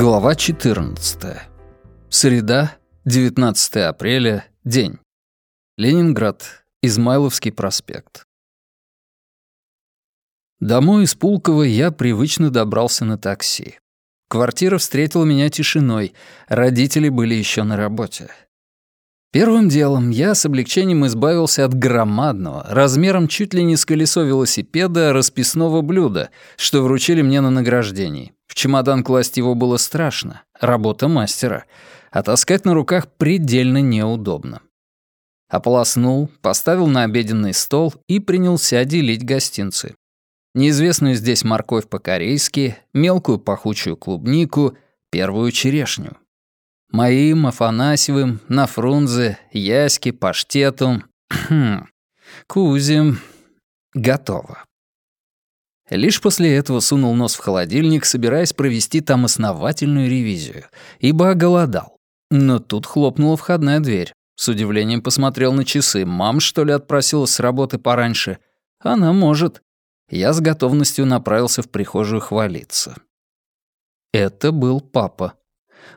Глава 14. Среда, 19 апреля, день. Ленинград, Измайловский проспект. Домой из Пулково я привычно добрался на такси. Квартира встретила меня тишиной, родители были еще на работе. Первым делом я с облегчением избавился от громадного, размером чуть ли не с колесо велосипеда, расписного блюда, что вручили мне на награждении. В чемодан класть его было страшно. Работа мастера. А таскать на руках предельно неудобно. Ополоснул, поставил на обеденный стол и принялся делить гостинцы. Неизвестную здесь морковь по-корейски, мелкую пахучую клубнику, первую черешню. Моим, Афанасьевым, Нафрунзе, Яське, Паштету, Кузем. Готово. Лишь после этого сунул нос в холодильник, собираясь провести там основательную ревизию, ибо оголодал. Но тут хлопнула входная дверь. С удивлением посмотрел на часы. Мам, что ли, отпросилась с работы пораньше? Она может. Я с готовностью направился в прихожую хвалиться. Это был папа.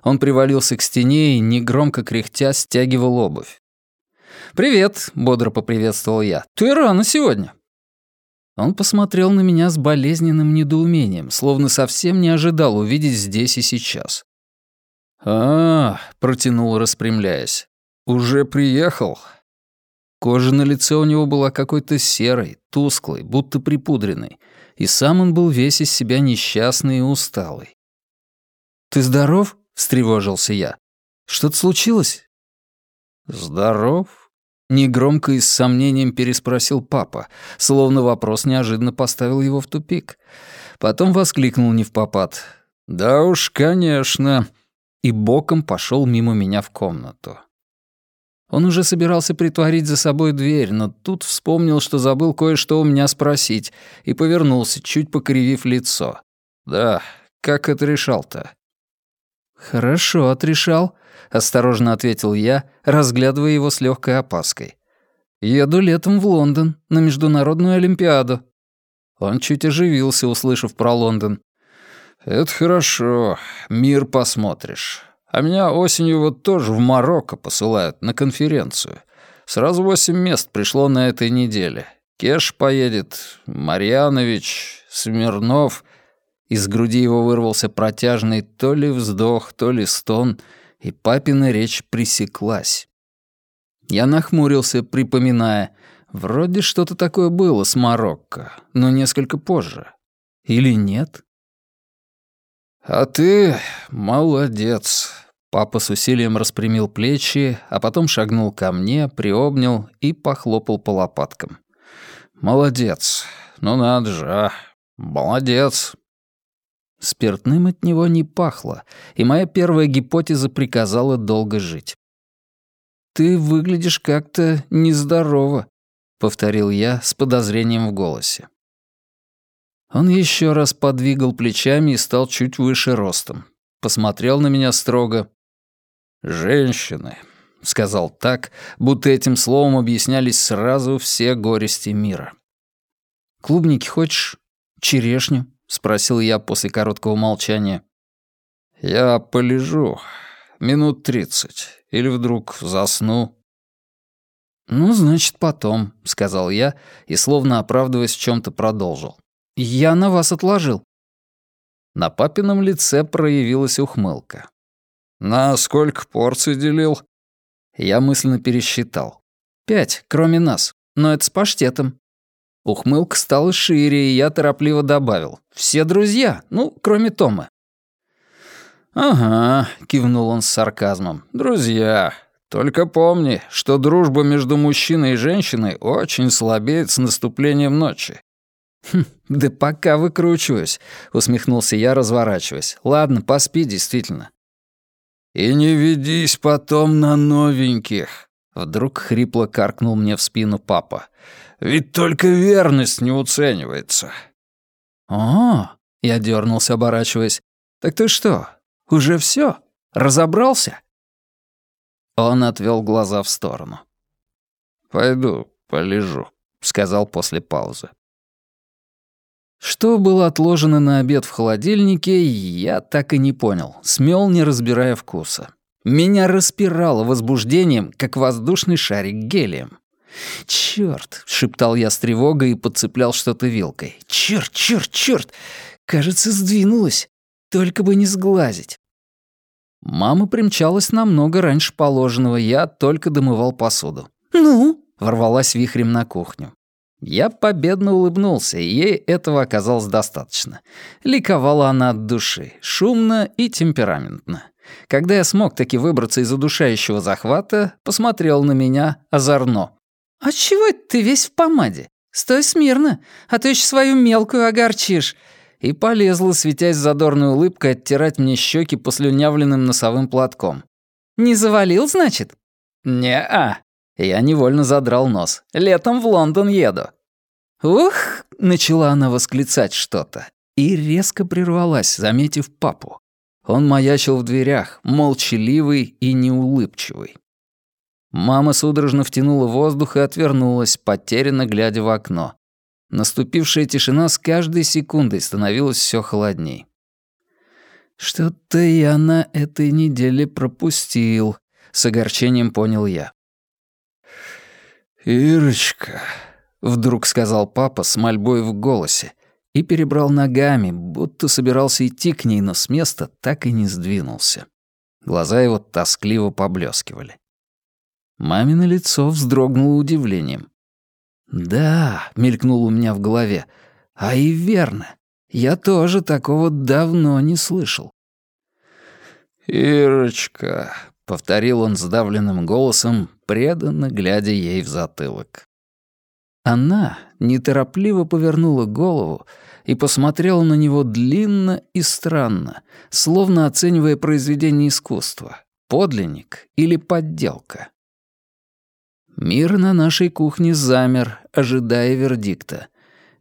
Он привалился к стене и, негромко кряхтя, стягивал обувь. «Привет», — бодро поприветствовал я. «Ты рано сегодня». Он посмотрел на меня с болезненным недоумением, словно совсем не ожидал увидеть здесь и сейчас. а, -а, -а протянул, распрямляясь. «Уже приехал?» Кожа на лице у него была какой-то серой, тусклой, будто припудренной, и сам он был весь из себя несчастный и усталый. «Ты здоров?» — встревожился я. «Что-то случилось?» «Здоров?» Негромко и с сомнением переспросил папа, словно вопрос неожиданно поставил его в тупик. Потом воскликнул не в попад. «Да уж, конечно!» И боком пошел мимо меня в комнату. Он уже собирался притворить за собой дверь, но тут вспомнил, что забыл кое-что у меня спросить, и повернулся, чуть покривив лицо. «Да, как отрешал-то?» «Хорошо отрешал», — осторожно ответил я, разглядывая его с легкой опаской. «Еду летом в Лондон, на Международную Олимпиаду». Он чуть оживился, услышав про Лондон. «Это хорошо, мир посмотришь. А меня осенью вот тоже в Марокко посылают на конференцию. Сразу восемь мест пришло на этой неделе. Кеш поедет, Марьянович, Смирнов...» Из груди его вырвался протяжный то ли вздох, то ли стон, и папина речь пресеклась. Я нахмурился, припоминая, вроде что-то такое было с Марокко, но несколько позже. Или нет? «А ты молодец», Папа с усилием распрямил плечи, а потом шагнул ко мне, приобнял и похлопал по лопаткам. «Молодец. Ну надо же, а. Молодец. Спиртным от него не пахло, и моя первая гипотеза приказала долго жить. «Ты выглядишь как-то нездорово», — повторил я с подозрением в голосе. Он еще раз подвигал плечами и стал чуть выше ростом. Посмотрел на меня строго. «Женщины», — сказал так, будто этим словом объяснялись сразу все горести мира. «Клубники хочешь? Черешню?» — спросил я после короткого молчания. «Я полежу. Минут тридцать. Или вдруг засну». «Ну, значит, потом», — сказал я и, словно оправдываясь в чем то продолжил. «Я на вас отложил». На папином лице проявилась ухмылка. «На сколько порций делил?» Я мысленно пересчитал. «Пять, кроме нас. Но это с паштетом. Ухмылка стала шире, и я торопливо добавил. «Все друзья, ну, кроме Тома». «Ага», — кивнул он с сарказмом. «Друзья. Только помни, что дружба между мужчиной и женщиной очень слабеет с наступлением ночи». «Хм, да пока выкручиваюсь», — усмехнулся я, разворачиваясь. «Ладно, поспи, действительно». «И не ведись потом на новеньких», — вдруг хрипло каркнул мне в спину папа. Ведь только верность не уценивается». «О!» — я дернулся, оборачиваясь. «Так ты что, уже все? Разобрался?» Он отвел глаза в сторону. «Пойду, полежу», — сказал после паузы. Что было отложено на обед в холодильнике, я так и не понял, смел не разбирая вкуса. Меня распирало возбуждением, как воздушный шарик гелием. «Чёрт!» — шептал я с тревогой и подцеплял что-то вилкой. «Чёрт, чёрт, чёрт! Кажется, сдвинулась. Только бы не сглазить». Мама примчалась намного раньше положенного, я только домывал посуду. «Ну?» — ворвалась вихрем на кухню. Я победно улыбнулся, и ей этого оказалось достаточно. Ликовала она от души, шумно и темпераментно. Когда я смог таки выбраться из удушающего захвата, посмотрел на меня озорно. «А чего это ты весь в помаде? Стой смирно, а то еще свою мелкую огорчишь». И полезла, светясь задорной улыбкой, оттирать мне щеки послюнявленным носовым платком. «Не завалил, значит?» «Не-а», я невольно задрал нос. «Летом в Лондон еду». «Ух!» — начала она восклицать что-то. И резко прервалась, заметив папу. Он маячил в дверях, молчаливый и неулыбчивый. Мама судорожно втянула воздух и отвернулась, потерянно глядя в окно. Наступившая тишина с каждой секундой становилась все холодней. «Что-то я на этой неделе пропустил», — с огорчением понял я. «Ирочка», — вдруг сказал папа с мольбой в голосе и перебрал ногами, будто собирался идти к ней, но с места так и не сдвинулся. Глаза его тоскливо поблескивали. Мамино лицо вздрогнуло удивлением. «Да», — мелькнуло у меня в голове, — «а и верно. Я тоже такого давно не слышал». «Ирочка», — повторил он сдавленным голосом, преданно глядя ей в затылок. Она неторопливо повернула голову и посмотрела на него длинно и странно, словно оценивая произведение искусства, подлинник или подделка. Мир на нашей кухне замер, ожидая вердикта.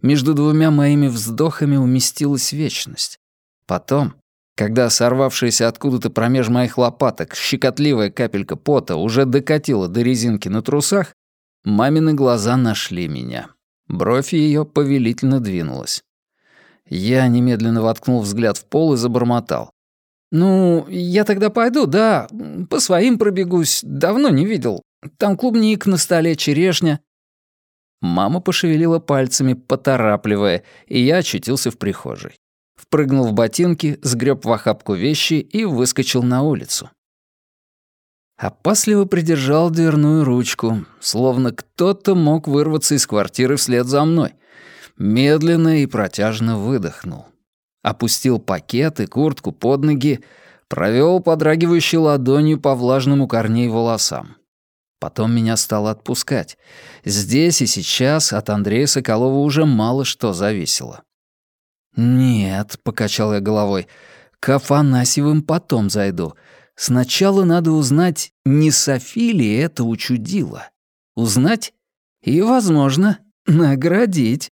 Между двумя моими вздохами уместилась вечность. Потом, когда сорвавшаяся откуда-то промеж моих лопаток щекотливая капелька пота уже докатила до резинки на трусах, мамины глаза нашли меня. Бровь ее повелительно двинулась. Я немедленно воткнул взгляд в пол и забормотал. «Ну, я тогда пойду, да, по своим пробегусь, давно не видел. Там клубник на столе, черешня». Мама пошевелила пальцами, поторапливая, и я очутился в прихожей впрыгнул в ботинки, сгреб в охапку вещи и выскочил на улицу. Опасливо придержал дверную ручку, словно кто-то мог вырваться из квартиры вслед за мной. Медленно и протяжно выдохнул. Опустил пакет и куртку под ноги, провел подрагивающей ладонью по влажному корней волосам. Потом меня стало отпускать. Здесь и сейчас от Андрея Соколова уже мало что зависело. «Нет», — покачал я головой, — «к Афанасьевым потом зайду. Сначала надо узнать, не Софи ли это учудило. Узнать и, возможно, наградить».